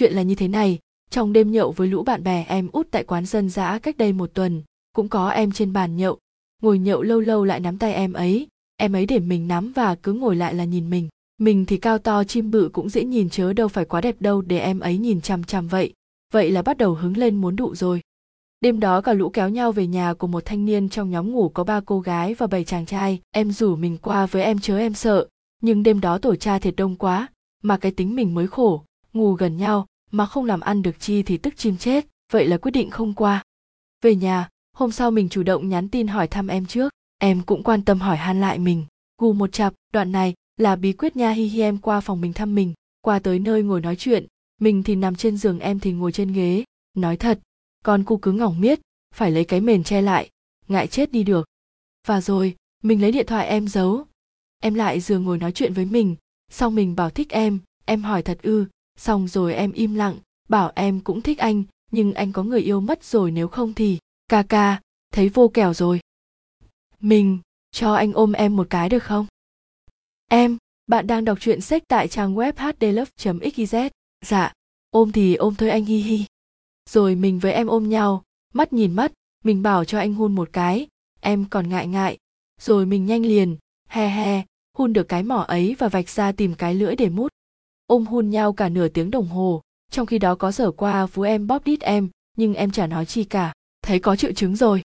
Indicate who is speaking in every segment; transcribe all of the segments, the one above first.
Speaker 1: chuyện là như thế này. Trong đêm nhậu với lũ bạn bè, em út tại quán dân dã cách đây một tuần, cũng có em trên bàn nhậu. Ngồi nhậu lâu lâu lại nắm tay em ấy. Em ấy để mình nắm và cứ ngồi lại là nhìn mình. Mình thì cao to, chim bự cũng dễ nhìn, chớ đâu phải quá đẹp đâu để em ấy nhìn chằm chằm vậy. Vậy là bắt đầu hứng lên muốn đụ rồi. Đêm đó cả lũ kéo nhau về nhà của một thanh niên trong nhóm ngủ có ba cô gái và bảy chàng trai. Em rủ mình qua với em, chớ em sợ. Nhưng đêm đó tổ cha thiệt đông quá, mà cái tính mình mới khổ, ngủ gần nhau mà không làm ăn được chi thì tức chim chết, vậy là quyết định không qua. Về nhà, hôm sau mình chủ động nhắn tin hỏi thăm em trước, em cũng quan tâm hỏi han lại mình. Gù một chặp, đoạn này là bí quyết nha hi hi em qua phòng mình thăm mình, qua tới nơi ngồi nói chuyện. Mình thì nằm trên giường, em thì ngồi trên ghế. Nói thật, con cu cứ ngỏng miết, phải lấy cái mền che lại, ngại chết đi được. Và rồi, mình lấy điện thoại em giấu. Em lại giường ngồi nói chuyện với mình, xong mình bảo thích em em hỏi thật ư xong rồi em im lặng, bảo em cũng thích anh, nhưng anh có người yêu mất rồi nếu không thì, ca ca, thấy vô kẻo rồi. Mình, cho anh ôm em một cái được không? Em, bạn đang đọc truyện sách tại trang web hdlove xyz dạ ôm thì ôm thôi anh hi hi. Rồi mình với em ôm nhau, mắt nhìn mắt, mình bảo cho anh hôn một cái, em còn ngại ngại. Rồi mình nhanh liền, he he, hun được cái mỏ ấy và vạch ra tìm cái lưỡi để mút ôm hôn nhau cả nửa tiếng đồng hồ. Trong khi đó có sở qua phú em bóp đít em, nhưng em chả nói chi cả. Thấy có triệu chứng rồi.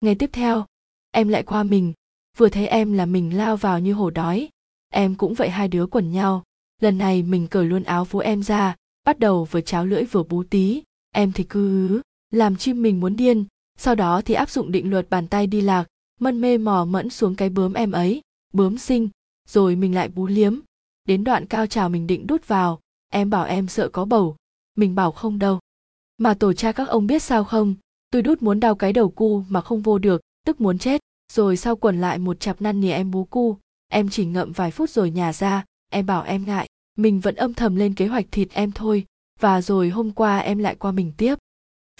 Speaker 1: Ngày tiếp theo, em lại qua mình. Vừa thấy em là mình lao vào như hổ đói. Em cũng vậy hai đứa quần nhau. Lần này mình cởi luôn áo phú em ra, bắt đầu vừa cháo lưỡi vừa bú tí. Em thì cứ làm chim mình muốn điên. Sau đó thì áp dụng định luật bàn tay đi lạc, mân mê mò mẫn xuống cái bướm em ấy. Bướm sinh rồi mình lại bú liếm đến đoạn cao trào mình định đút vào, em bảo em sợ có bầu. Mình bảo không đâu. Mà tổ cha các ông biết sao không? Tôi đút muốn đau cái đầu cu mà không vô được, tức muốn chết. Rồi sau quần lại một chặp năn nỉ em bú cu. Em chỉ ngậm vài phút rồi nhả ra. Em bảo em ngại. Mình vẫn âm thầm lên kế hoạch thịt em thôi. Và rồi hôm qua em lại qua mình tiếp.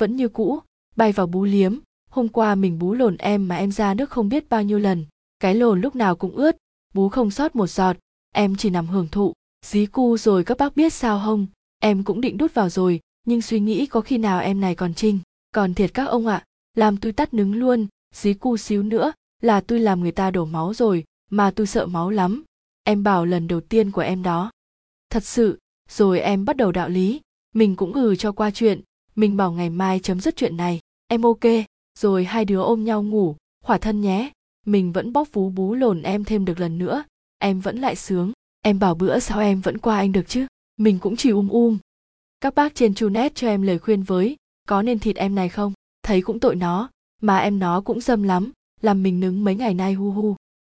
Speaker 1: Vẫn như cũ, bay vào bú liếm. Hôm qua mình bú lồn em mà em ra nước không biết bao nhiêu lần. Cái lồn lúc nào cũng ướt. Bú không sót một giọt em chỉ nằm hưởng thụ. Dí cu rồi các bác biết sao không? Em cũng định đút vào rồi nhưng suy nghĩ có khi nào em này còn trinh. Còn thiệt các ông ạ à, làm tôi tắt nứng luôn. Dí cu xíu nữa là tôi làm người ta đổ máu rồi mà tôi sợ máu lắm. Em bảo lần đầu tiên của em đó. Thật sự rồi em bắt đầu đạo lý. Mình cũng ừ cho qua chuyện. Mình bảo ngày mai chấm dứt chuyện này. Em ok rồi hai đứa ôm nhau ngủ khỏa thân nhé. Mình vẫn bóp vú bú lồn em thêm được lần nữa em vẫn lại sướng. Em bảo bữa sao em vẫn qua anh được chứ? Mình cũng chỉ um um. Các bác trên chunet cho em lời khuyên với, có nên thịt em này không? Thấy cũng tội nó, mà em nó cũng dâm lắm, làm mình nứng mấy ngày nay hu hu.